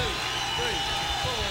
two, three, four.